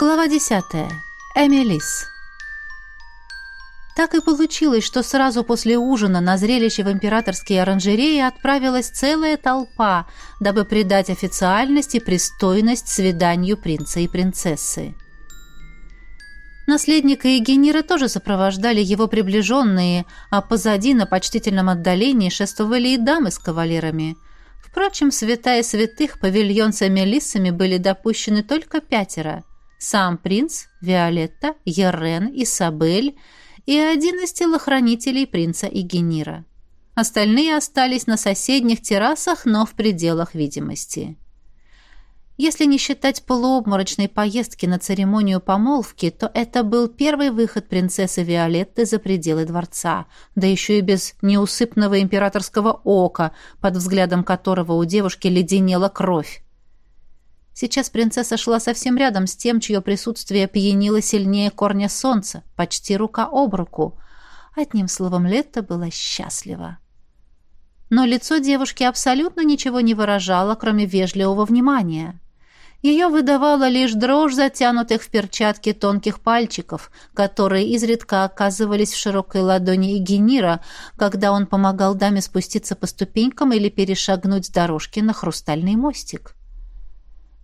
Глава 10. Эмилис. Так и получилось, что сразу после ужина на зрелище в императорские оранжереи отправилась целая толпа, дабы придать официальность и пристойность свиданию принца и принцессы. Наследника Егенира тоже сопровождали его приближенные, а позади на почтительном отдалении шествовали и дамы с кавалерами. Впрочем, святая святых павильон с эмилиссами были допущены только пятеро. Сам принц, Виолетта, Ерен, Исабель и один из телохранителей принца Игенира. Остальные остались на соседних террасах, но в пределах видимости. Если не считать полуобморочной поездки на церемонию помолвки, то это был первый выход принцессы Виолетты за пределы дворца, да еще и без неусыпного императорского ока, под взглядом которого у девушки леденела кровь. Сейчас принцесса шла совсем рядом с тем, чье присутствие пьянило сильнее корня солнца, почти рука об руку. Одним словом, Летта была счастлива. Но лицо девушки абсолютно ничего не выражало, кроме вежливого внимания. Ее выдавала лишь дрожь затянутых в перчатки тонких пальчиков, которые изредка оказывались в широкой ладони Игенира, когда он помогал даме спуститься по ступенькам или перешагнуть с дорожки на хрустальный мостик.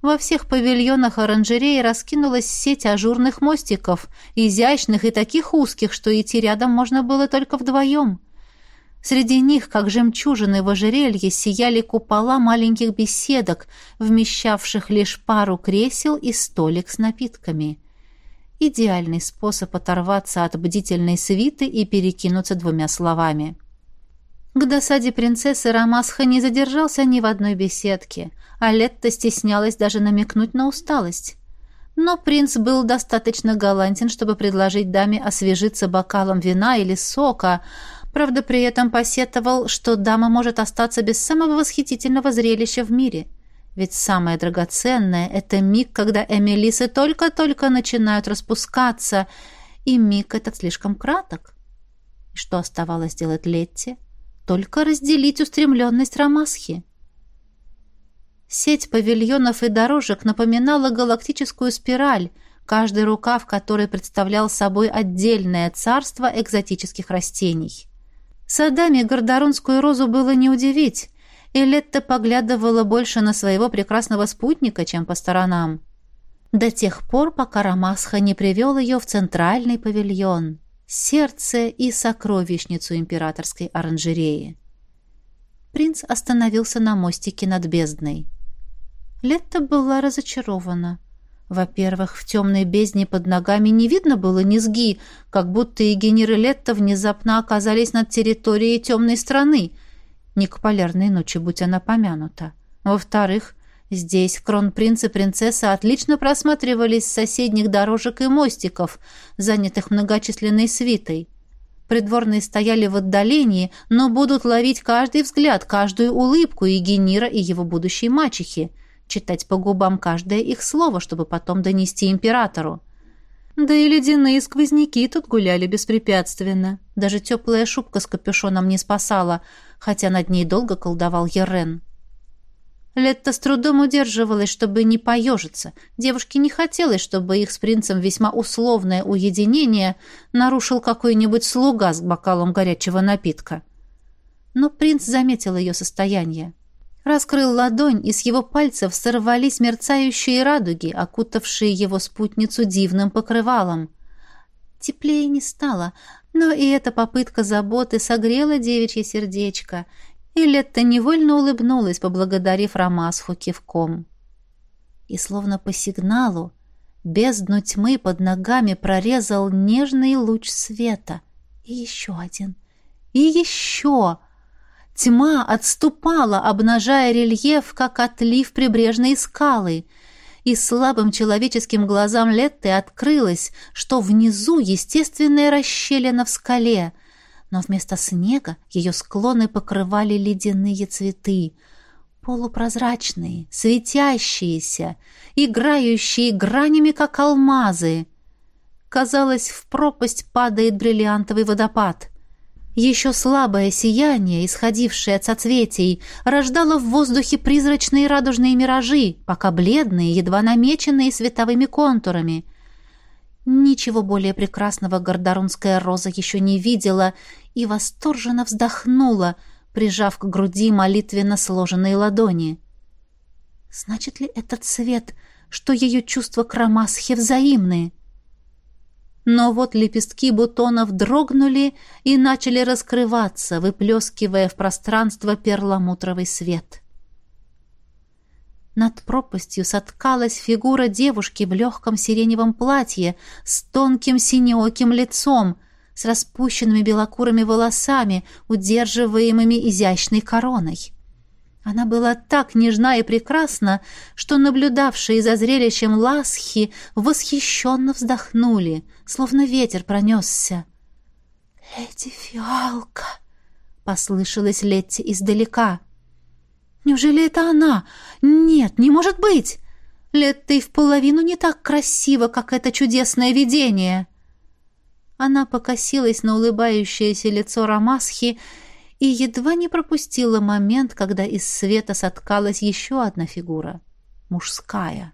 Во всех павильонах оранжереи раскинулась сеть ажурных мостиков, изящных и таких узких, что идти рядом можно было только вдвоем. Среди них, как жемчужины в ожерелье, сияли купола маленьких беседок, вмещавших лишь пару кресел и столик с напитками. Идеальный способ оторваться от бдительной свиты и перекинуться двумя словами. К досаде принцессы Рамасха не задержался ни в одной беседке, а Летта стеснялась даже намекнуть на усталость. Но принц был достаточно галантен, чтобы предложить даме освежиться бокалом вина или сока, правда, при этом посетовал, что дама может остаться без самого восхитительного зрелища в мире. Ведь самое драгоценное — это миг, когда эмилисы только-только начинают распускаться, и миг этот слишком краток. И что оставалось делать Летте? Только разделить устремленность Рамасхи. Сеть павильонов и дорожек напоминала галактическую спираль, каждый рукав которой представлял собой отдельное царство экзотических растений. Садами гордоронскую розу было не удивить, и Летта поглядывала больше на своего прекрасного спутника, чем по сторонам. До тех пор, пока Рамасха не привел ее в центральный павильон сердце и сокровищницу императорской оранжереи. Принц остановился на мостике над бездной. Летта была разочарована. Во-первых, в темной бездне под ногами не видно было низги, как будто и генеры Летта внезапно оказались над территорией темной страны. Не к полярной ночи, будь она помянута. Во-вторых, Здесь кронпринц и принцесса отлично просматривались с соседних дорожек и мостиков, занятых многочисленной свитой. Придворные стояли в отдалении, но будут ловить каждый взгляд, каждую улыбку и Генира, и его будущей мачехи, читать по губам каждое их слово, чтобы потом донести императору. Да и ледяные сквозняки тут гуляли беспрепятственно. Даже теплая шубка с капюшоном не спасала, хотя над ней долго колдовал Ерен. Летта с трудом удерживалась, чтобы не поежиться. Девушке не хотелось, чтобы их с принцем весьма условное уединение нарушил какой-нибудь слуга с бокалом горячего напитка. Но принц заметил ее состояние. Раскрыл ладонь, и с его пальцев сорвались мерцающие радуги, окутавшие его спутницу дивным покрывалом. Теплее не стало, но и эта попытка заботы согрела девичье сердечко, и Летта невольно улыбнулась, поблагодарив Рамасху кивком. И словно по сигналу бездну тьмы под ногами прорезал нежный луч света. И еще один. И еще. Тьма отступала, обнажая рельеф, как отлив прибрежной скалы, и слабым человеческим глазам Летты открылось, что внизу естественная расщелина в скале — но вместо снега ее склоны покрывали ледяные цветы, полупрозрачные, светящиеся, играющие гранями, как алмазы. Казалось, в пропасть падает бриллиантовый водопад. Еще слабое сияние, исходившее от соцветий, рождало в воздухе призрачные радужные миражи, пока бледные, едва намеченные световыми контурами. Ничего более прекрасного гордорунская роза еще не видела и восторженно вздохнула, прижав к груди молитвенно сложенные ладони. Значит ли этот цвет, что ее чувства к Рамасхе взаимны? — но вот лепестки бутонов дрогнули и начали раскрываться, выплескивая в пространство перламутровый свет. Над пропастью соткалась фигура девушки в легком сиреневом платье с тонким синеоким лицом, с распущенными белокурыми волосами, удерживаемыми изящной короной. Она была так нежна и прекрасна, что наблюдавшие за зрелищем ласхи восхищенно вздохнули, словно ветер пронесся. «Леди Фиалка!» — послышалась Летти издалека. «Неужели это она? Нет, не может быть! Летта и в половину не так красиво, как это чудесное видение!» Она покосилась на улыбающееся лицо Рамасхи и едва не пропустила момент, когда из света соткалась еще одна фигура — мужская.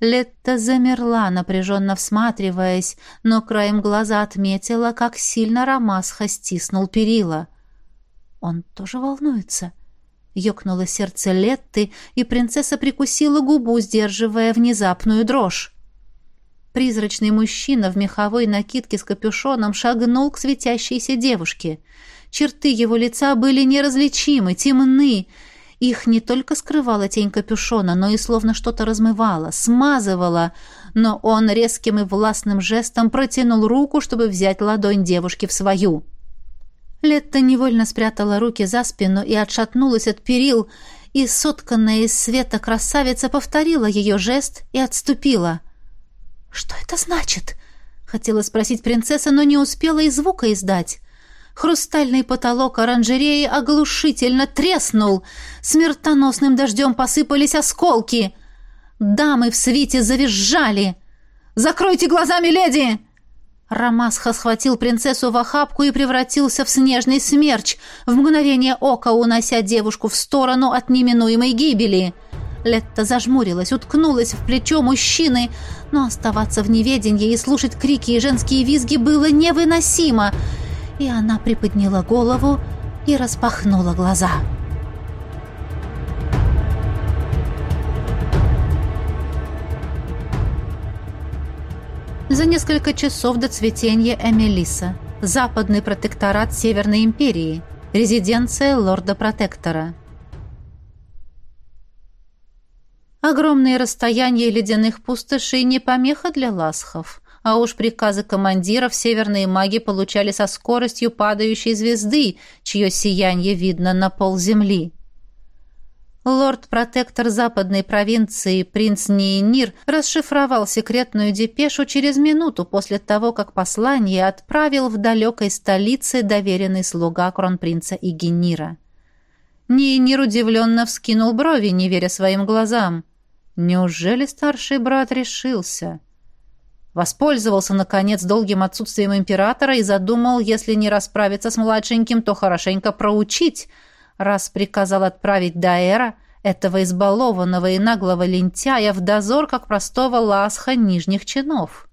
Летта замерла, напряженно всматриваясь, но краем глаза отметила, как сильно Рамасха стиснул перила. «Он тоже волнуется?» Ёкнуло сердце Летты, и принцесса прикусила губу, сдерживая внезапную дрожь. Призрачный мужчина в меховой накидке с капюшоном шагнул к светящейся девушке — Черты его лица были неразличимы, темны. Их не только скрывала тень капюшона, но и словно что-то размывало, смазывало. Но он резким и властным жестом протянул руку, чтобы взять ладонь девушки в свою. Летта невольно спрятала руки за спину и отшатнулась от перил, и сотканная из света красавица повторила ее жест и отступила. «Что это значит?» — хотела спросить принцесса, но не успела и звука издать. Хрустальный потолок оранжереи оглушительно треснул. Смертоносным дождем посыпались осколки. Дамы в свите завизжали. «Закройте глаза, миледи!» Рамасха схватил принцессу в охапку и превратился в снежный смерч, в мгновение ока унося девушку в сторону от неминуемой гибели. Летта зажмурилась, уткнулась в плечо мужчины, но оставаться в неведении и слушать крики и женские визги было невыносимо — и она приподняла голову и распахнула глаза. За несколько часов до цветения Эмилиса. Западный протекторат Северной империи. Резиденция лорда-протектора. Огромные расстояния ледяных пустошей не помеха для ласхов а уж приказы командиров северные маги получали со скоростью падающей звезды, чье сияние видно на полземли. Лорд-протектор западной провинции принц Нейнир расшифровал секретную депешу через минуту после того, как послание отправил в далекой столице доверенный слуга кронпринца Игенира. Нейнир удивленно вскинул брови, не веря своим глазам. Неужели старший брат решился? Воспользовался, наконец, долгим отсутствием императора и задумал, если не расправиться с младшеньким, то хорошенько проучить, раз приказал отправить Даэра, этого избалованного и наглого лентяя, в дозор, как простого ласха нижних чинов.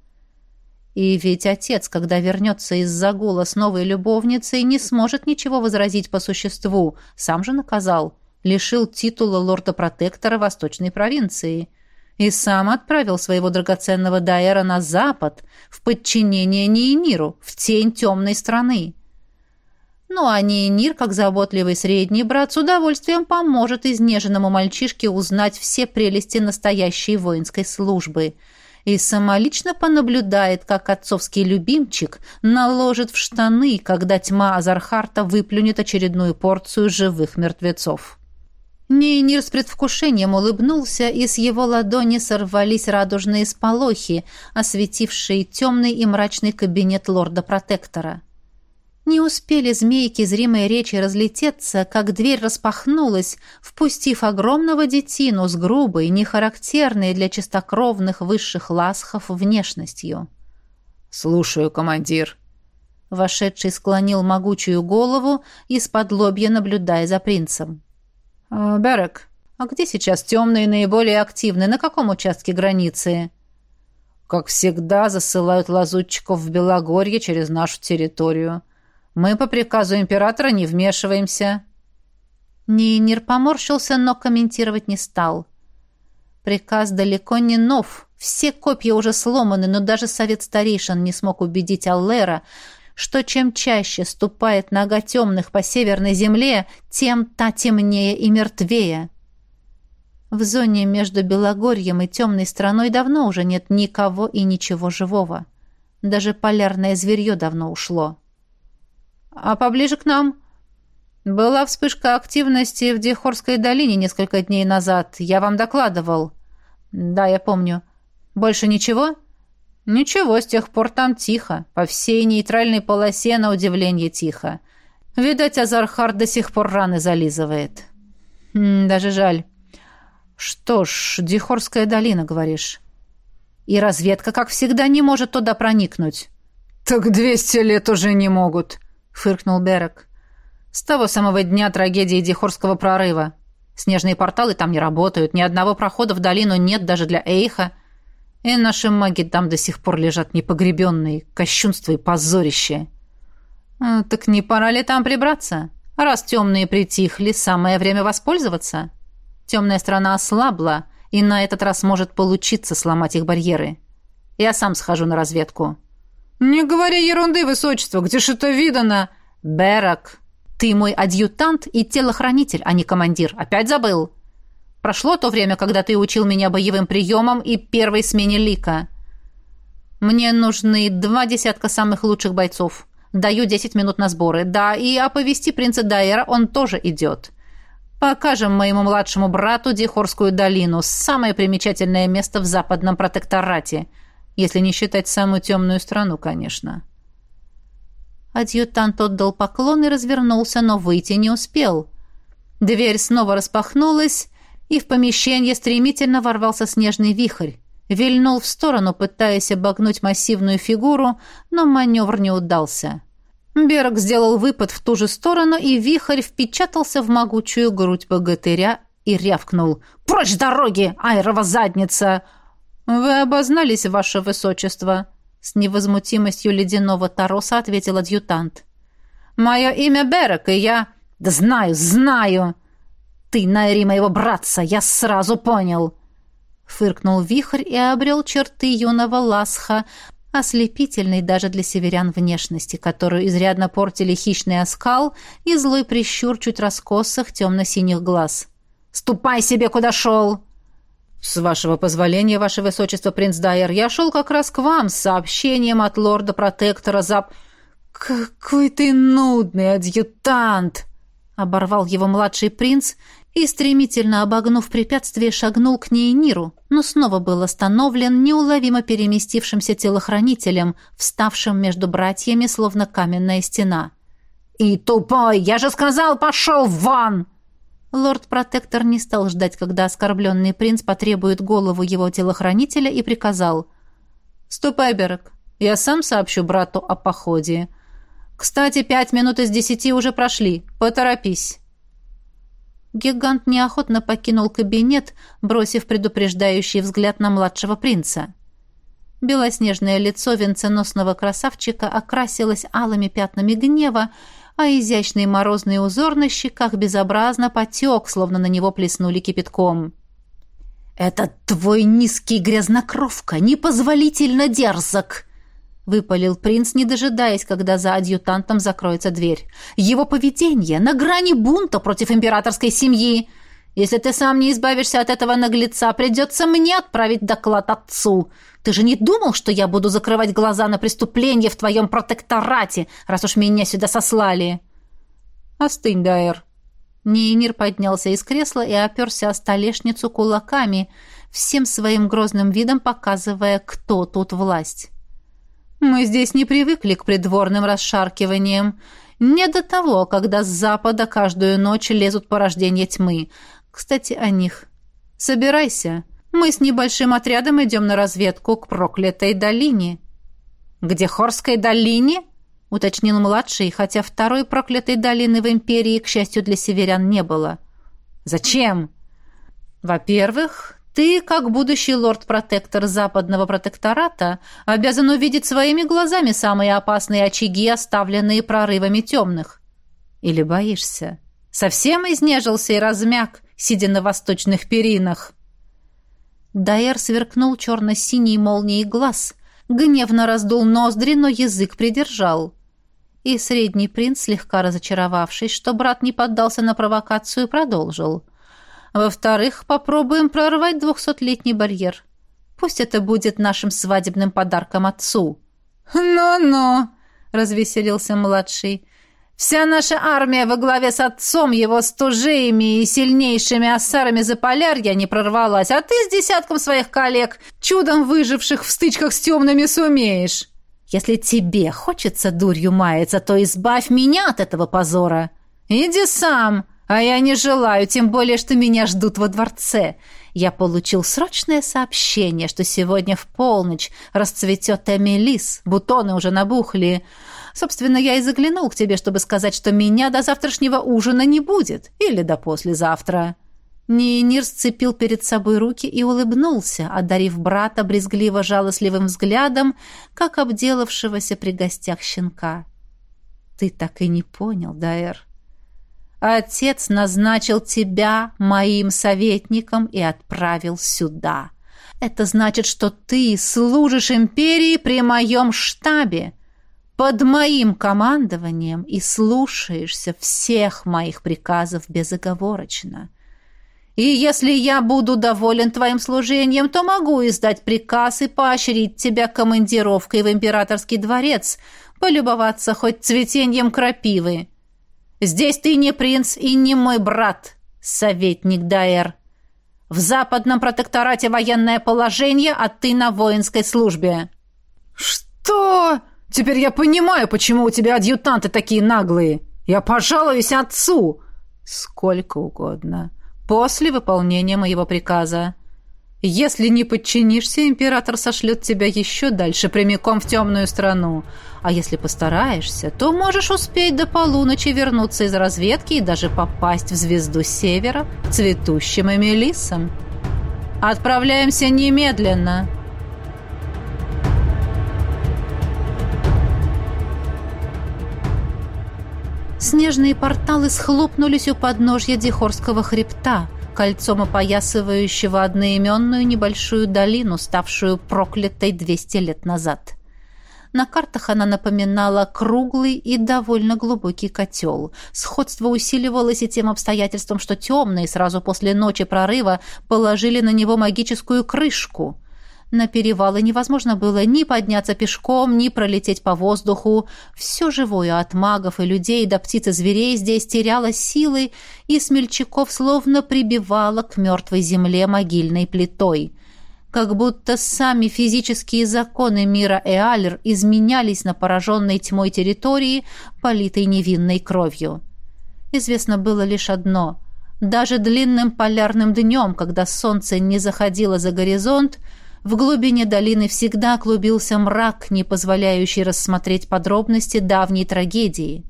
И ведь отец, когда вернется из загула с новой любовницей, не сможет ничего возразить по существу, сам же наказал, лишил титула лорда-протектора Восточной провинции – и сам отправил своего драгоценного Дайера на запад, в подчинение Нейниру, в тень темной страны. Ну а Нейнир, как заботливый средний брат, с удовольствием поможет изнеженному мальчишке узнать все прелести настоящей воинской службы и самолично понаблюдает, как отцовский любимчик наложит в штаны, когда тьма Азархарта выплюнет очередную порцию живых мертвецов. Нейнир с предвкушением улыбнулся, и с его ладони сорвались радужные сполохи, осветившие темный и мрачный кабинет лорда-протектора. Не успели змейки зримой речи разлететься, как дверь распахнулась, впустив огромного детину с грубой, нехарактерной для чистокровных высших ласхов внешностью. «Слушаю, командир», Вошедший склонил могучую голову, из-под лобья наблюдая за принцем. «Э, «Берек, а где сейчас темные наиболее активны? На каком участке границы?» «Как всегда, засылают лазутчиков в Белогорье через нашу территорию. Мы по приказу императора не вмешиваемся». Нейнир поморщился, но комментировать не стал. Приказ далеко не нов. Все копья уже сломаны, но даже совет старейшин не смог убедить Аллера, что чем чаще ступает нога темных по северной земле, тем та темнее и мертвее. В зоне между Белогорьем и темной страной давно уже нет никого и ничего живого. Даже полярное зверье давно ушло. А поближе к нам была вспышка активности в Дихорской долине несколько дней назад. Я вам докладывал. Да, я помню. Больше ничего? Ничего, с тех пор там тихо. По всей нейтральной полосе на удивление тихо. Видать, Азархар до сих пор раны зализывает. М даже жаль. Что ж, Дихорская долина, говоришь. И разведка, как всегда, не может туда проникнуть. Так двести лет уже не могут, фыркнул Берек. С того самого дня трагедии Дихорского прорыва. Снежные порталы там не работают, ни одного прохода в долину нет даже для Эйха. И наши маги там до сих пор лежат непогребенные, кощунство и позорище. А, так не пора ли там прибраться? Раз темные притихли, самое время воспользоваться. Темная страна ослабла, и на этот раз может получиться сломать их барьеры. Я сам схожу на разведку. «Не говори ерунды, высочество, где ж это видано?» «Берак, ты мой адъютант и телохранитель, а не командир. Опять забыл? Прошло то время, когда ты учил меня боевым приемам и первой смене лика. Мне нужны два десятка самых лучших бойцов. Даю десять минут на сборы. Да, и оповести принца Дайера он тоже идет. Покажем моему младшему брату Дихорскую долину, самое примечательное место в западном протекторате, если не считать самую темную страну, конечно». Адъютант отдал поклон и развернулся, но выйти не успел. Дверь снова распахнулась, и в помещение стремительно ворвался снежный вихрь. Вильнул в сторону, пытаясь обогнуть массивную фигуру, но маневр не удался. Берг сделал выпад в ту же сторону, и вихрь впечатался в могучую грудь богатыря и рявкнул. «Прочь дороги, айрова задница!» «Вы обознались, ваше высочество», с невозмутимостью ледяного Тароса ответил адъютант. «Мое имя Берек, и я...» «Да знаю, знаю!» «Ты Найри моего братца, я сразу понял!» Фыркнул вихрь и обрел черты юного ласха, ослепительной даже для северян внешности, которую изрядно портили хищный оскал и злой прищур чуть раскосых темно-синих глаз. «Ступай себе, куда шел!» «С вашего позволения, ваше высочество, принц Дайер, я шел как раз к вам с сообщением от лорда-протектора за...» «Какой ты нудный адъютант!» — оборвал его младший принц и, стремительно обогнув препятствие, шагнул к ней Ниру, но снова был остановлен неуловимо переместившимся телохранителем, вставшим между братьями, словно каменная стена. «И тупой! Я же сказал, пошел вон!» Лорд-протектор не стал ждать, когда оскорбленный принц потребует голову его телохранителя и приказал. «Ступай, Берек, я сам сообщу брату о походе. Кстати, пять минут из десяти уже прошли. Поторопись». Гигант неохотно покинул кабинет, бросив предупреждающий взгляд на младшего принца. Белоснежное лицо венценосного красавчика окрасилось алыми пятнами гнева, а изящный морозный узор на щеках безобразно потек, словно на него плеснули кипятком. «Это твой низкий грязнокровка, непозволительно дерзок!» — выпалил принц, не дожидаясь, когда за адъютантом закроется дверь. «Его поведение на грани бунта против императорской семьи!» Если ты сам не избавишься от этого наглеца, придется мне отправить доклад отцу. Ты же не думал, что я буду закрывать глаза на преступления в твоем протекторате, раз уж меня сюда сослали?» «Остынь, Дайер». Нейнир поднялся из кресла и оперся о столешницу кулаками, всем своим грозным видом показывая, кто тут власть. «Мы здесь не привыкли к придворным расшаркиваниям. Не до того, когда с запада каждую ночь лезут порождения тьмы. Кстати, о них. Собирайся. Мы с небольшим отрядом идем на разведку к проклятой долине. Где Хорской долине? — уточнил младший, хотя второй проклятой долины в империи, к счастью для северян, не было. «Зачем?» «Во-первых, ты, как будущий лорд-протектор западного протектората, обязан увидеть своими глазами самые опасные очаги, оставленные прорывами темных. Или боишься? Совсем изнежился и размяк, сидя на восточных перинах?» Дайер сверкнул черно-синий молнией глаз, гневно раздул ноздри, но язык придержал. И средний принц, слегка разочаровавшись, что брат не поддался на провокацию, продолжил. «Во-вторых, попробуем прорвать двухсотлетний барьер. Пусть это будет нашим свадебным подарком отцу». «Ну-ну!» — развеселился младший. Вся наша армия во главе с отцом, его стужеями и сильнейшими ассарами Заполярья не прорвалась, а ты с десятком своих коллег, чудом выживших в стычках с темными, сумеешь. Если тебе хочется дурью маяться, то избавь меня от этого позора. Иди сам, а я не желаю, тем более, что меня ждут во дворце. Я получил срочное сообщение, что сегодня в полночь расцветет Эмилис, бутоны уже набухли, Собственно, я и заглянул к тебе, чтобы сказать, что меня до завтрашнего ужина не будет. Или до послезавтра». Нейнир сцепил перед собой руки и улыбнулся, одарив брата брезгливо-жалостливым взглядом, как обделавшегося при гостях щенка. «Ты так и не понял, Дайер. Отец назначил тебя моим советником и отправил сюда. Это значит, что ты служишь империи при моем штабе под моим командованием и слушаешься всех моих приказов безоговорочно. И если я буду доволен твоим служением, то могу издать приказ и поощрить тебя командировкой в императорский дворец, полюбоваться хоть цветением крапивы. Здесь ты не принц и не мой брат, советник Дайер. В западном протекторате военное положение, а ты на воинской службе». «Что?» Теперь я понимаю, почему у тебя адъютанты такие наглые. Я пожалуюсь отцу. Сколько угодно. После выполнения моего приказа. Если не подчинишься, император сошлет тебя еще дальше, прямиком в темную страну. А если постараешься, то можешь успеть до полуночи вернуться из разведки и даже попасть в звезду севера цветущим эмилисом. Отправляемся немедленно. Снежные порталы схлопнулись у подножья Дихорского хребта, кольцом опоясывающего одноименную небольшую долину, ставшую проклятой 200 лет назад. На картах она напоминала круглый и довольно глубокий котел. Сходство усиливалось и тем обстоятельством, что темные сразу после ночи прорыва положили на него магическую крышку. На перевалы невозможно было ни подняться пешком, ни пролететь по воздуху. Все живое от магов и людей до птиц и зверей здесь теряло силы, и смельчаков словно прибивало к мертвой земле могильной плитой. Как будто сами физические законы мира Эалер изменялись на пораженной тьмой территории, политой невинной кровью. Известно было лишь одно — даже длинным полярным днем, когда солнце не заходило за горизонт, в глубине долины всегда клубился мрак, не позволяющий рассмотреть подробности давней трагедии.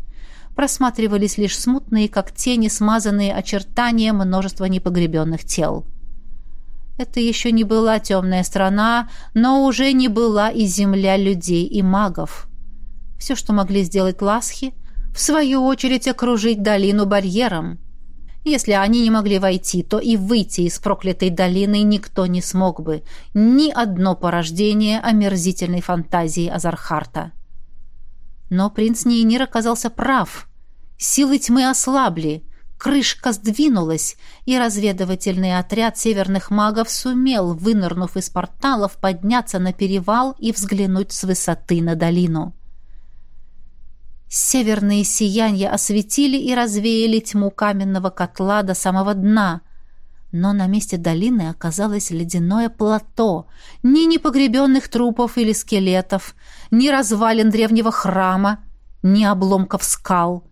Просматривались лишь смутные, как тени, смазанные очертания множества непогребенных тел. Это еще не была темная страна, но уже не была и земля людей и магов. Все, что могли сделать ласхи, в свою очередь окружить долину барьером – если они не могли войти, то и выйти из проклятой долины никто не смог бы. Ни одно порождение омерзительной фантазии Азархарта. Но принц Нейнир оказался прав. Силы тьмы ослабли, крышка сдвинулась, и разведывательный отряд северных магов сумел, вынырнув из порталов, подняться на перевал и взглянуть с высоты на долину. Северные сияния осветили и развеяли тьму каменного котла до самого дна. Но на месте долины оказалось ледяное плато. Ни непогребенных трупов или скелетов, ни развалин древнего храма, ни обломков скал.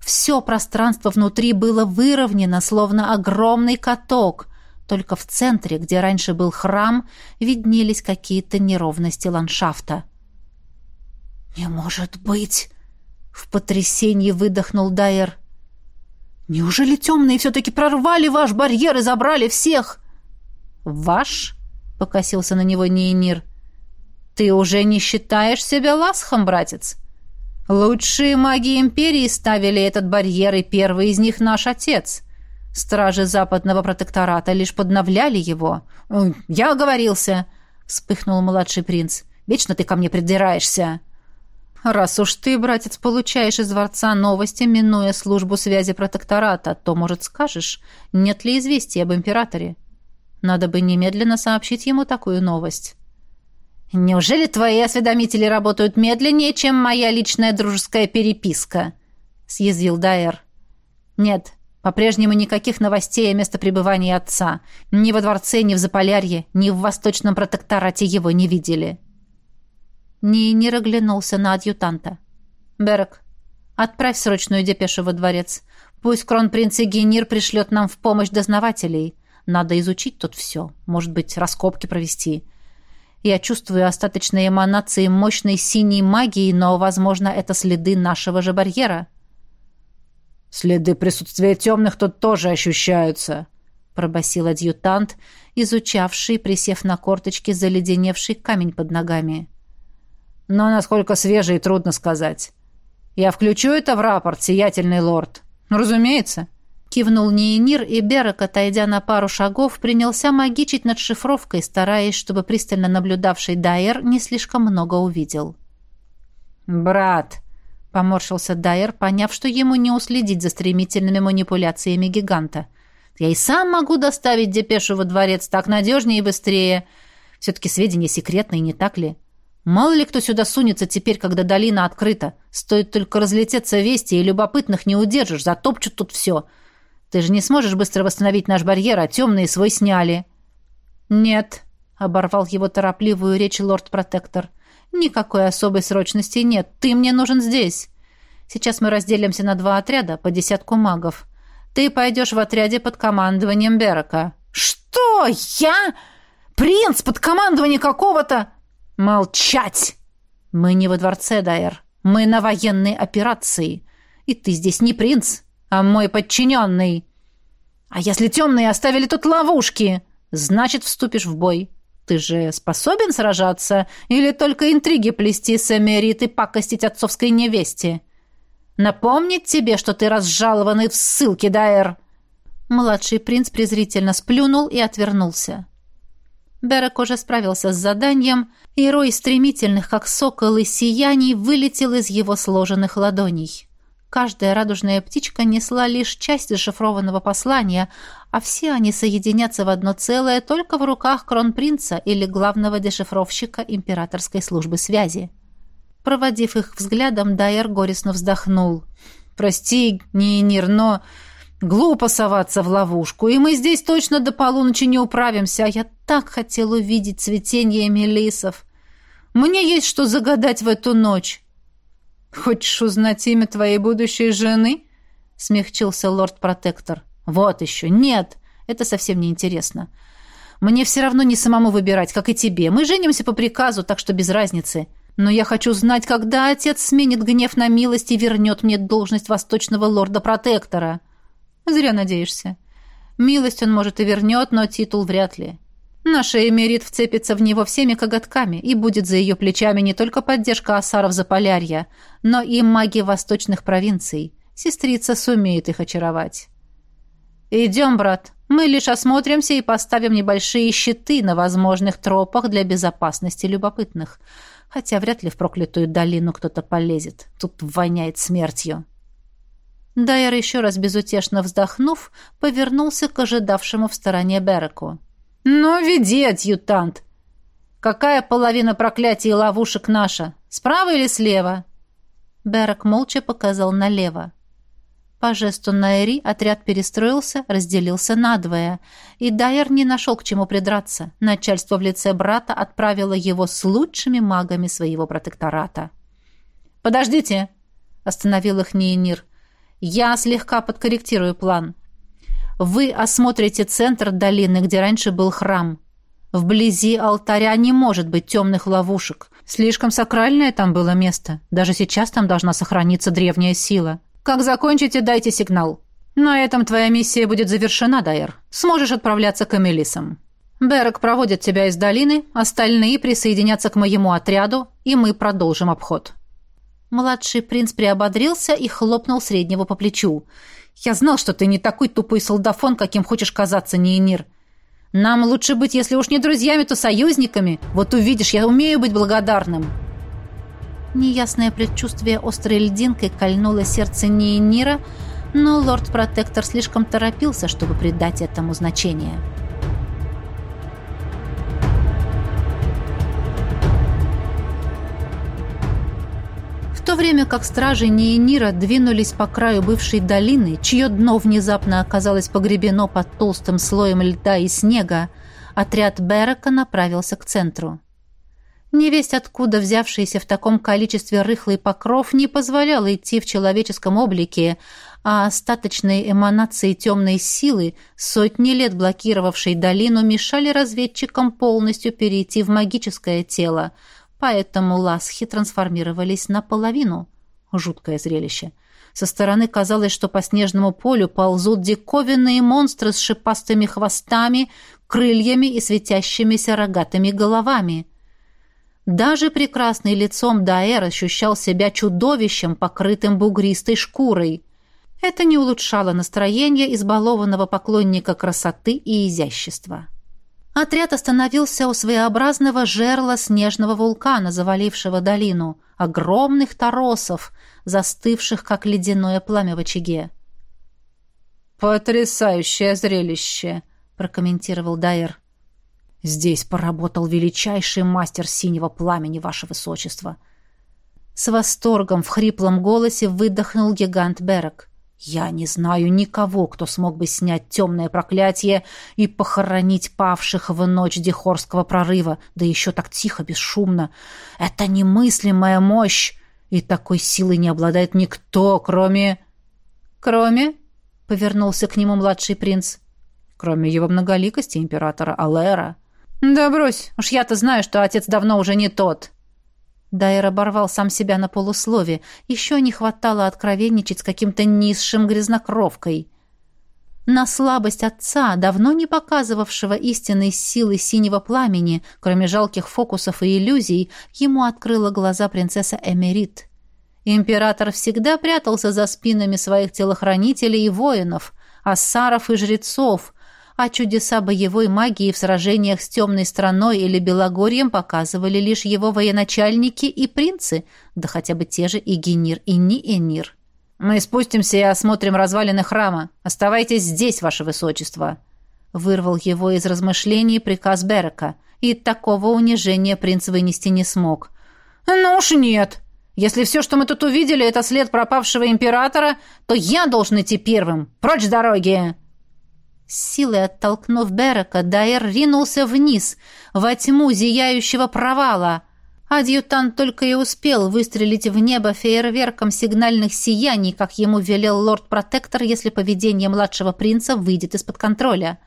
Все пространство внутри было выровнено, словно огромный каток. Только в центре, где раньше был храм, виднелись какие-то неровности ландшафта. «Не может быть!» — в потрясении выдохнул Дайер. «Неужели темные все-таки прорвали ваш барьер и забрали всех?» «Ваш?» — покосился на него Нейнир. «Ты уже не считаешь себя ласхом, братец? Лучшие маги Империи ставили этот барьер, и первый из них наш отец. Стражи Западного протектората лишь подновляли его. «Я оговорился!» — вспыхнул младший принц. «Вечно ты ко мне придираешься!» «Раз уж ты, братец, получаешь из дворца новости, минуя службу связи протектората, то, может, скажешь, нет ли известий об императоре? Надо бы немедленно сообщить ему такую новость». «Неужели твои осведомители работают медленнее, чем моя личная дружеская переписка?» — съязвил Дайер. «Нет, по-прежнему никаких новостей о местопребывании отца. Ни во дворце, ни в Заполярье, ни в Восточном протекторате его не видели». Нейнир оглянулся на адъютанта. «Берек, отправь срочную депешу во дворец. Пусть кронпринц Генир пришлет нам в помощь дознавателей. Надо изучить тут все. Может быть, раскопки провести. Я чувствую остаточные эманации мощной синей магии, но, возможно, это следы нашего же барьера». «Следы присутствия темных тут тоже ощущаются», — пробасил адъютант, изучавший, присев на корточки, заледеневший камень под ногами. «Но насколько свежий, трудно сказать. Я включу это в рапорт, сиятельный лорд?» «Разумеется», Кивнул Нейнир, и Берек, отойдя на пару шагов, принялся магичить над шифровкой, стараясь, чтобы пристально наблюдавший Дайер не слишком много увидел. «Брат!» — поморщился Дайер, поняв, что ему не уследить за стремительными манипуляциями гиганта. «Я и сам могу доставить депешу во дворец так надежнее и быстрее. Все-таки сведения секретные, не так ли? Мало ли кто сюда сунется теперь, когда долина открыта. Стоит только разлететься вести, и любопытных не удержишь, затопчут тут все». Ты же не сможешь быстро восстановить наш барьер, а темные свой сняли». «Нет», — оборвал его торопливую речь лорд-протектор. «Никакой особой срочности нет. Ты мне нужен здесь. Сейчас мы разделимся на два отряда, по десятку магов. Ты пойдешь в отряде под командованием Берака». «Что? Я? Принц под командованием какого-то...» «Молчать! Мы не во дворце, Дайер. Мы на военной операции. И ты здесь не принц, а мой подчиненный. А если темные оставили тут ловушки, значит, вступишь в бой. Ты же способен сражаться или только интриги плести с и пакостить отцовской невесте? Напомнить тебе, что ты разжалованный в ссылке, Дайер?» Младший принц презрительно сплюнул и отвернулся. Берек уже справился с заданием, и рой стремительных, как соколы, сияний вылетел из его сложенных ладоней. Каждая радужная птичка несла лишь часть зашифрованного послания, а все они соединятся в одно целое только в руках кронпринца или главного дешифровщика императорской службы связи. Проводив их взглядом, Дайер горестно вздохнул. «Прости, Нейнир, но глупо соваться в ловушку, и мы здесь точно до полуночи не управимся, а я так хотел увидеть цветение мелисов. Мне есть что загадать в эту ночь». «Хочешь узнать имя твоей будущей жены?» — смягчился лорд-протектор. «Вот еще. Нет, это совсем не интересно. Мне все равно не самому выбирать, как и тебе. Мы женимся по приказу, так что без разницы. Но я хочу знать, когда отец сменит гнев на милость и вернет мне должность восточного лорда-протектора». «Зря надеешься. Милость он, может, и вернет, но титул вряд ли. Наша Эмерит вцепится в него всеми коготками, и будет за ее плечами не только поддержка осаров Заполярья, но и маги восточных провинций. Сестрица сумеет их очаровать. «Идем, брат. Мы лишь осмотримся и поставим небольшие щиты на возможных тропах для безопасности любопытных. Хотя вряд ли в проклятую долину кто-то полезет. Тут воняет смертью». Дайер, еще раз безутешно вздохнув, повернулся к ожидавшему в стороне Береку. «Ну, веди, адъютант! Какая половина проклятий и ловушек наша? Справа или слева?» Берек молча показал налево. По жесту Найри отряд перестроился, разделился надвое, и Дайер не нашел к чему придраться. Начальство в лице брата отправило его с лучшими магами своего протектората. «Подождите!» — остановил их Нейнир. «Я слегка подкорректирую план. Вы осмотрите центр долины, где раньше был храм. Вблизи алтаря не может быть темных ловушек. Слишком сакральное там было место. Даже сейчас там должна сохраниться древняя сила. Как закончите, дайте сигнал. На этом твоя миссия будет завершена, Дайер. Сможешь отправляться к Эмилисам. Берек проводит тебя из долины, остальные присоединятся к моему отряду, и мы продолжим обход». Младший принц приободрился и хлопнул среднего по плечу. «Я знал, что ты не такой тупой солдафон, каким хочешь казаться, Нейнир. Нам лучше быть, если уж не друзьями, то союзниками. Вот увидишь, я умею быть благодарным». Неясное предчувствие острой льдинкой кольнуло сердце Нейнира, но лорд-протектор слишком торопился, чтобы придать этому значение. В то время как стражи Нейнира двинулись по краю бывшей долины, чье дно внезапно оказалось погребено под толстым слоем льда и снега, отряд Берека направился к центру. Невесть откуда взявшийся в таком количестве рыхлый покров не позволял идти в человеческом облике, а остаточные эманации темной силы, сотни лет блокировавшей долину, мешали разведчикам полностью перейти в магическое тело – Поэтому ласхи трансформировались наполовину. Жуткое зрелище. Со стороны казалось, что по снежному полю ползут диковинные монстры с шипастыми хвостами, крыльями и светящимися рогатыми головами. Даже прекрасный лицом Даэр ощущал себя чудовищем, покрытым бугристой шкурой. Это не улучшало настроение избалованного поклонника красоты и изящества. Отряд остановился у своеобразного жерла снежного вулкана, завалившего долину, огромных торосов, застывших, как ледяное пламя в очаге. «Потрясающее зрелище!» — прокомментировал Дайер. «Здесь поработал величайший мастер синего пламени, ваше высочество!» С восторгом в хриплом голосе выдохнул гигант Берек. Я не знаю никого, кто смог бы снять темное проклятие и похоронить павших в ночь Дихорского прорыва, да еще так тихо, бесшумно. Это немыслимая мощь, и такой силой не обладает никто, кроме... Кроме? — повернулся к нему младший принц. Кроме его многоликости императора Алера. Да брось, уж я-то знаю, что отец давно уже не тот. — Дайер оборвал сам себя на полуслове. Еще не хватало откровенничать с каким-то низшим грязнокровкой. На слабость отца, давно не показывавшего истинной силы синего пламени, кроме жалких фокусов и иллюзий, ему открыла глаза принцесса Эмерит. Император всегда прятался за спинами своих телохранителей и воинов, ассаров и жрецов, а чудеса боевой магии в сражениях с темной страной или Белогорьем показывали лишь его военачальники и принцы, да хотя бы те же Игенир и Ниэнир. «Мы спустимся и осмотрим развалины храма. Оставайтесь здесь, ваше высочество», — вырвал его из размышлений приказ Берека, и такого унижения принц вынести не смог. «Ну уж нет. Если все, что мы тут увидели, это след пропавшего императора, то я должен идти первым. Прочь с дороги!» С силой оттолкнув Берека, Дайер ринулся вниз, во тьму зияющего провала. Адъютант только и успел выстрелить в небо фейерверком сигнальных сияний, как ему велел лорд-протектор, если поведение младшего принца выйдет из-под контроля.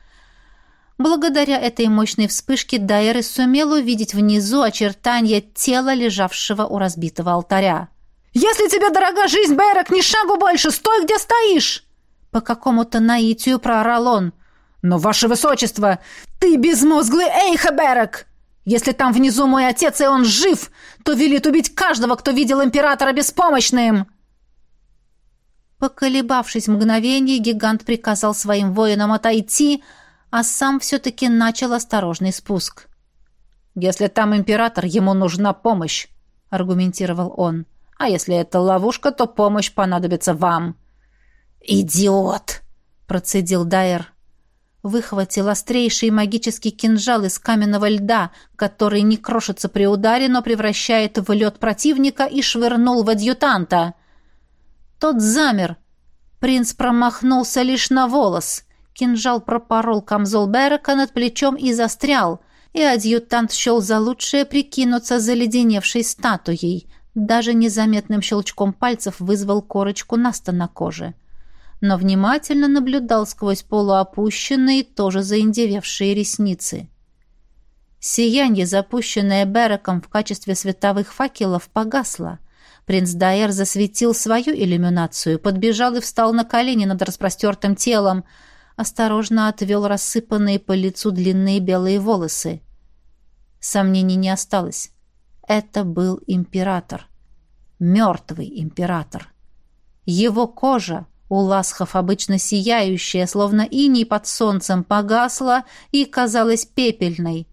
Благодаря этой мощной вспышке Дайер и сумел увидеть внизу очертания тела, лежавшего у разбитого алтаря. «Если тебе дорога жизнь, Берек, ни шагу больше! Стой, где стоишь!» По какому-то наитию проорал он. «Но, ваше высочество, ты безмозглый Эйхаберек! Если там внизу мой отец, и он жив, то велит убить каждого, кто видел императора беспомощным!» Поколебавшись мгновение, гигант приказал своим воинам отойти, а сам все-таки начал осторожный спуск. «Если там император, ему нужна помощь», — аргументировал он. «А если это ловушка, то помощь понадобится вам». «Идиот!» — процедил Дайер. Выхватил острейший магический кинжал из каменного льда, который не крошится при ударе, но превращает в лед противника, и швырнул в адъютанта. Тот замер. Принц промахнулся лишь на волос. Кинжал пропорол камзол Берека над плечом и застрял, и адъютант счел за лучшее прикинуться заледеневшей статуей. Даже незаметным щелчком пальцев вызвал корочку наста на коже. — но внимательно наблюдал сквозь полуопущенные, тоже заиндевевшие ресницы. Сиянье, запущенное Береком в качестве световых факелов, погасло. Принц Дайер засветил свою иллюминацию, подбежал и встал на колени над распростертым телом, осторожно отвел рассыпанные по лицу длинные белые волосы. Сомнений не осталось. Это был император. Мертвый император. Его кожа, у ласхов обычно сияющая, словно иней под солнцем, погасла и казалась пепельной.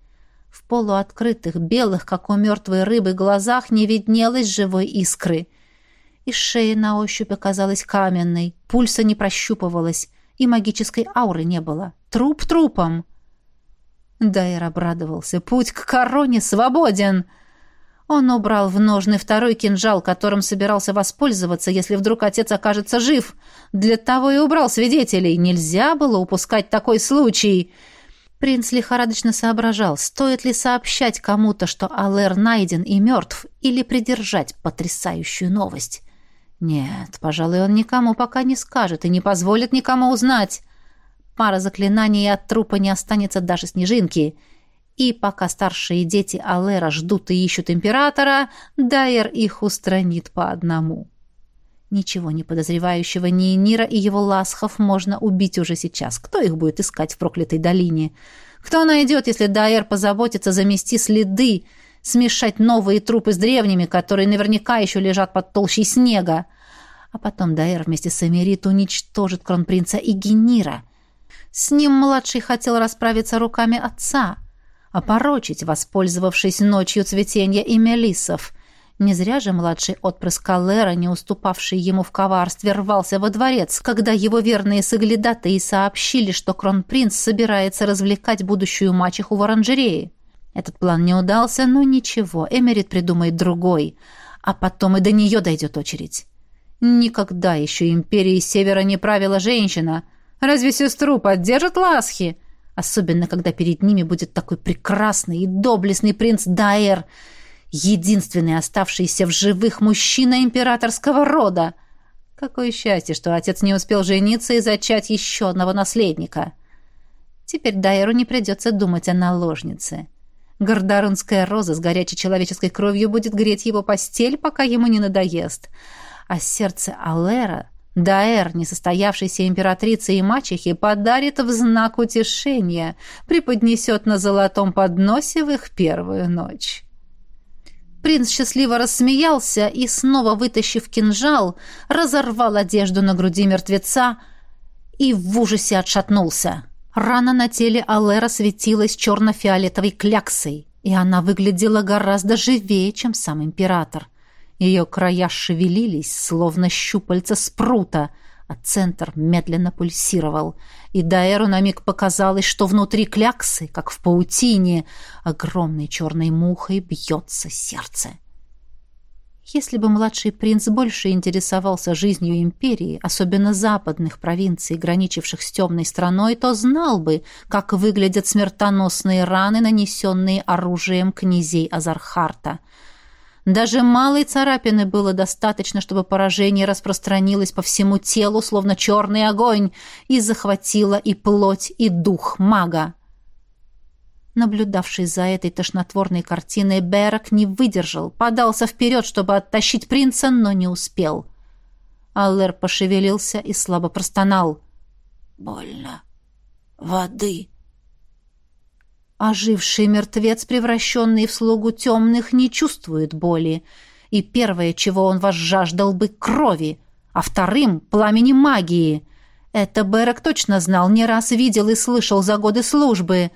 В полуоткрытых, белых, как у мертвой рыбы, глазах не виднелось живой искры. И шея на ощупь оказалась каменной, пульса не прощупывалась, и магической ауры не было. Труп трупом. Дайер обрадовался. Путь к короне свободен. Он убрал в ножны второй кинжал, которым собирался воспользоваться, если вдруг отец окажется жив. Для того и убрал свидетелей. Нельзя было упускать такой случай. Принц лихорадочно соображал, стоит ли сообщать кому-то, что Алэр найден и мертв, или придержать потрясающую новость. Нет, пожалуй, он никому пока не скажет и не позволит никому узнать. Пара заклинаний от трупа не останется даже снежинки. И пока старшие дети Алэра ждут и ищут императора, Дайер их устранит по одному. Ничего не подозревающего ни Нира и его ласхов можно убить уже сейчас. Кто их будет искать в проклятой долине? Кто найдет, если Дайер позаботится замести следы, смешать новые трупы с древними, которые наверняка еще лежат под толщей снега? А потом Дайер вместе с Эмерит уничтожит кронпринца и Генира. С ним младший хотел расправиться руками отца, опорочить, воспользовавшись ночью цветения и мелисов — не зря же младший отпрыск Каллера, не уступавший ему в коварстве, рвался во дворец, когда его верные соглядатые сообщили, что кронпринц собирается развлекать будущую мачеху в оранжерее. Этот план не удался, но ничего, Эмерит придумает другой, а потом и до нее дойдет очередь. Никогда еще империи Севера не правила женщина. Разве сестру поддержат ласхи? Особенно, когда перед ними будет такой прекрасный и доблестный принц Дайер — единственный оставшийся в живых мужчина императорского рода. Какое счастье, что отец не успел жениться и зачать еще одного наследника. Теперь Дайеру не придется думать о наложнице. Гордарунская роза с горячей человеческой кровью будет греть его постель, пока ему не надоест. А сердце Алера, Даэр, несостоявшейся императрицы и мачехи, подарит в знак утешения, преподнесет на золотом подносе в их первую ночь. Принц счастливо рассмеялся и, снова вытащив кинжал, разорвал одежду на груди мертвеца и в ужасе отшатнулся. Рана на теле Алера светилась черно-фиолетовой кляксой, и она выглядела гораздо живее, чем сам император. Ее края шевелились, словно щупальца спрута, а центр медленно пульсировал, и Даэру на миг показалось, что внутри кляксы, как в паутине, огромной черной мухой бьется сердце. Если бы младший принц больше интересовался жизнью империи, особенно западных провинций, граничивших с темной страной, то знал бы, как выглядят смертоносные раны, нанесенные оружием князей Азархарта — даже малой царапины было достаточно, чтобы поражение распространилось по всему телу, словно черный огонь, и захватило и плоть, и дух мага. Наблюдавший за этой тошнотворной картиной, Берок не выдержал, подался вперед, чтобы оттащить принца, но не успел. Аллер пошевелился и слабо простонал. «Больно. Воды». Оживший мертвец, превращенный в слугу темных, не чувствует боли. И первое, чего он возжаждал бы, крови, а вторым — пламени магии. Это Берек точно знал, не раз видел и слышал за годы службы.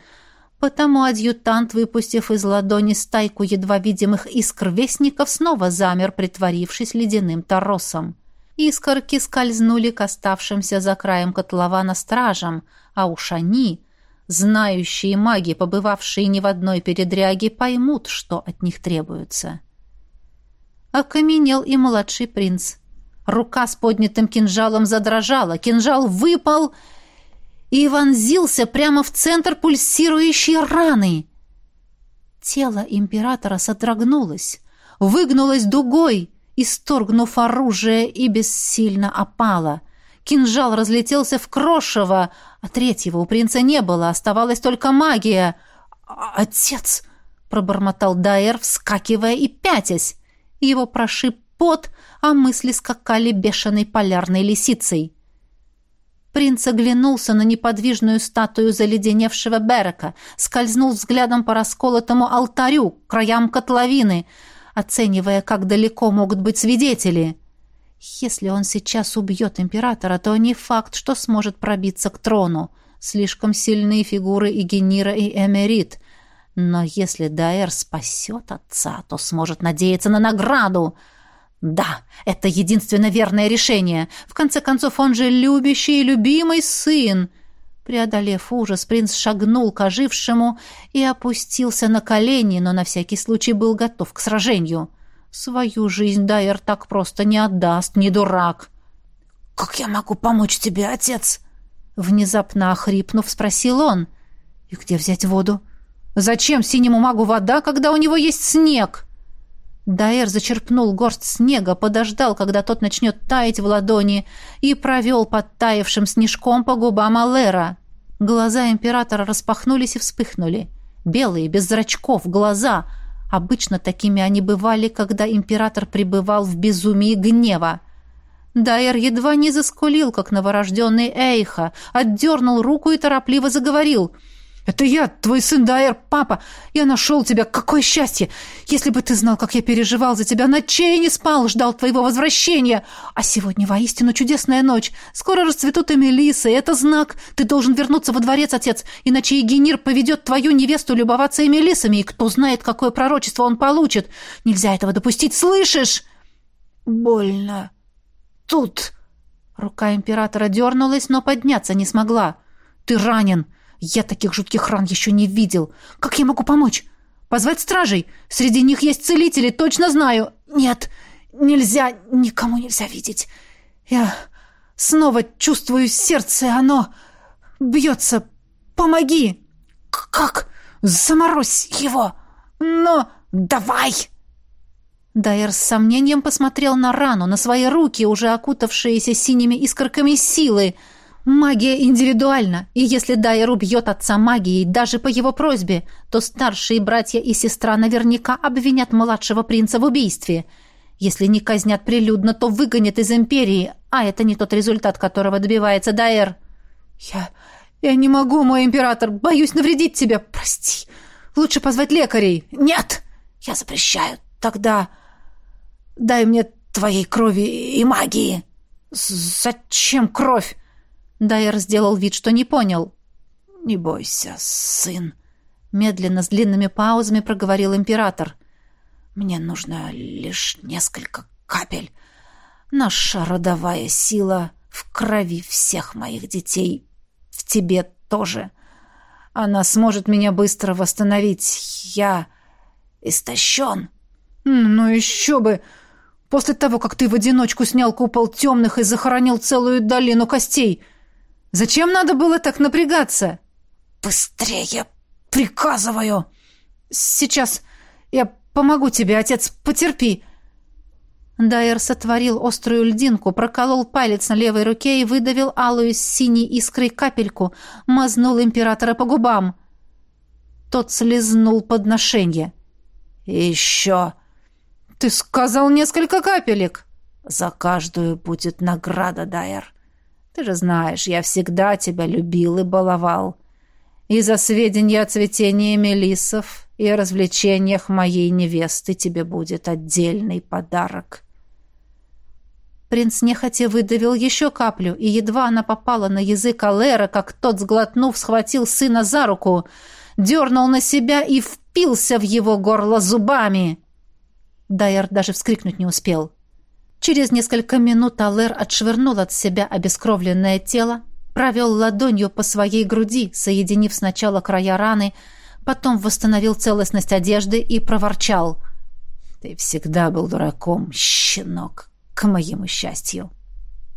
Потому адъютант, выпустив из ладони стайку едва видимых искр вестников, снова замер, притворившись ледяным торосом. Искорки скользнули к оставшимся за краем котлована стражам, а уж они Знающие маги, побывавшие не в одной передряге, поймут, что от них требуется. Окаменел и младший принц. Рука с поднятым кинжалом задрожала, кинжал выпал и вонзился прямо в центр пульсирующей раны. Тело императора содрогнулось, выгнулось дугой, исторгнув оружие и бессильно опало. Кинжал разлетелся в крошево, а третьего у принца не было, оставалась только магия. «Отец!» пробормотал Дайер, вскакивая и пятясь. Его прошиб пот, а мысли скакали бешеной полярной лисицей. Принц оглянулся на неподвижную статую заледеневшего Берека, скользнул взглядом по расколотому алтарю, краям котловины, оценивая, как далеко могут быть свидетели. Если он сейчас убьет императора, то не факт, что сможет пробиться к трону. Слишком сильные фигуры и Генира, и Эмерит. Но если Даэр спасет отца, то сможет надеяться на награду — да, это единственно верное решение. В конце концов, он же любящий и любимый сын. Преодолев ужас, принц шагнул к ожившему и опустился на колени, но на всякий случай был готов к сражению. Свою жизнь Дайер так просто не отдаст, не дурак. «Как я могу помочь тебе, отец?» Внезапно охрипнув, спросил он. «И где взять воду? Зачем синему магу вода, когда у него есть снег?» Дайер зачерпнул горсть снега, подождал, когда тот начнет таять в ладони, и провел подтаявшим снежком по губам Алера. Глаза императора распахнулись и вспыхнули. Белые, без зрачков, глаза. Обычно такими они бывали, когда император пребывал в безумии гнева. Дайер едва не заскулил, как новорожденный Эйха, отдернул руку и торопливо заговорил — «Это я, твой сын Дайер, папа! Я нашел тебя! Какое счастье! Если бы ты знал, как я переживал за тебя, ночей не спал, ждал твоего возвращения! А сегодня воистину чудесная ночь! Скоро расцветут и мелисы, это знак! Ты должен вернуться во дворец, отец, иначе Егенир поведет твою невесту любоваться эмилисами, и кто знает, какое пророчество он получит! Нельзя этого допустить, слышишь?» «Больно. Тут...» Рука императора дернулась, но подняться не смогла. «Ты ранен!» Я таких жутких ран еще не видел. Как я могу помочь? Позвать стражей? Среди них есть целители, точно знаю. Нет, нельзя, никому нельзя видеть. Я снова чувствую сердце, оно бьется. Помоги. Как? Заморозь его. Но давай. Дайер с сомнением посмотрел на рану, на свои руки, уже окутавшиеся синими искорками силы. Магия индивидуальна, и если Дайер убьет отца магией даже по его просьбе, то старшие братья и сестра наверняка обвинят младшего принца в убийстве. Если не казнят прилюдно, то выгонят из империи, а это не тот результат, которого добивается Дайер. «Я... я не могу, мой император, боюсь навредить тебе, прости. Лучше позвать лекарей». «Нет, я запрещаю. Тогда дай мне твоей крови и магии». «Зачем кровь?» Дайер сделал вид, что не понял. «Не бойся, сын», — медленно, с длинными паузами проговорил император. «Мне нужно лишь несколько капель. Наша родовая сила в крови всех моих детей. В тебе тоже. Она сможет меня быстро восстановить. Я истощен». «Ну еще бы! После того, как ты в одиночку снял купол темных и захоронил целую долину костей!» Зачем надо было так напрягаться? Быстрее, приказываю. Сейчас я помогу тебе, отец, потерпи. Дайер сотворил острую льдинку, проколол палец на левой руке и выдавил алую с синей искрой капельку, мазнул императора по губам. Тот слезнул подношение. «Еще!» «Ты сказал несколько капелек!» «За каждую будет награда, Дайер. Ты же знаешь, я всегда тебя любил и баловал. И за сведения о цветении мелисов и о развлечениях моей невесты тебе будет отдельный подарок». Принц нехотя выдавил еще каплю, и едва она попала на язык Алера, как тот, сглотнув, схватил сына за руку, дернул на себя и впился в его горло зубами. Дайер даже вскрикнуть не успел. Через несколько минут Алэр отшвырнул от себя обескровленное тело, провел ладонью по своей груди, соединив сначала края раны, потом восстановил целостность одежды и проворчал. «Ты всегда был дураком, щенок, к моему счастью.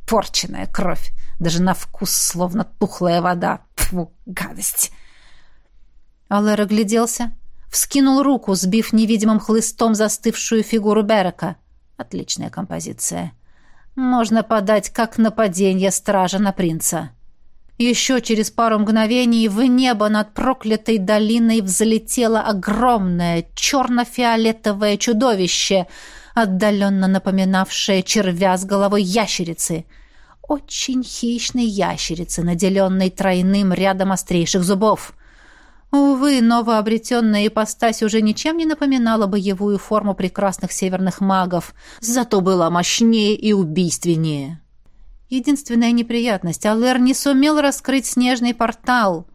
Порченная кровь, даже на вкус словно тухлая вода. Фу, гадость!» Алэр огляделся, вскинул руку, сбив невидимым хлыстом застывшую фигуру Берека — Отличная композиция. Можно подать как нападение стража на принца. Еще через пару мгновений в небо над проклятой долиной взлетело огромное черно-фиолетовое чудовище, отдаленно напоминавшее червя с головой ящерицы. Очень хищной ящерицы, наделенной тройным рядом острейших зубов. Увы, новообретенная ипостась уже ничем не напоминала боевую форму прекрасных северных магов, зато была мощнее и убийственнее. Единственная неприятность — Алэр не сумел раскрыть снежный портал.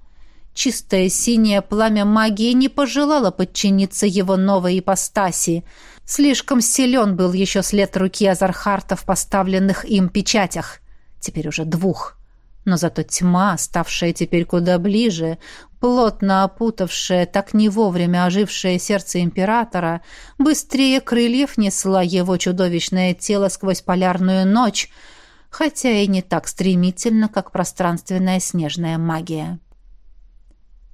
Чистое синее пламя магии не пожелало подчиниться его новой ипостаси. Слишком силен был еще след руки Азархарта в поставленных им печатях. Теперь уже двух. Но зато тьма, ставшая теперь куда ближе, плотно опутавшая так не вовремя ожившее сердце императора, быстрее крыльев несла его чудовищное тело сквозь полярную ночь — хотя и не так стремительно, как пространственная снежная магия.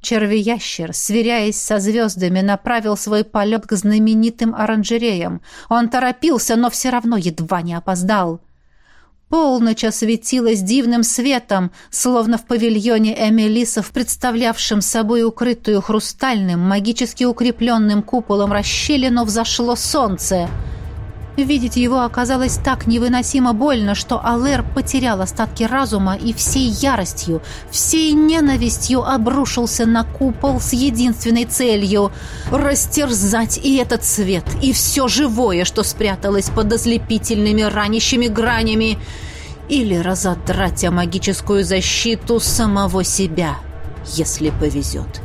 Червящер, сверяясь со звездами, направил свой полет к знаменитым оранжереям. Он торопился, но все равно едва не опоздал. Полночь осветилась дивным светом, словно в павильоне Эмилисов, представлявшем собой укрытую хрустальным, магически укрепленным куполом расщелину, взошло солнце — Видеть его оказалось так невыносимо больно, что Алэр потерял остатки разума и всей яростью, всей ненавистью обрушился на купол с единственной целью — растерзать и этот свет, и все живое, что спряталось под ослепительными ранящими гранями, или разодрать о магическую защиту самого себя, если повезет.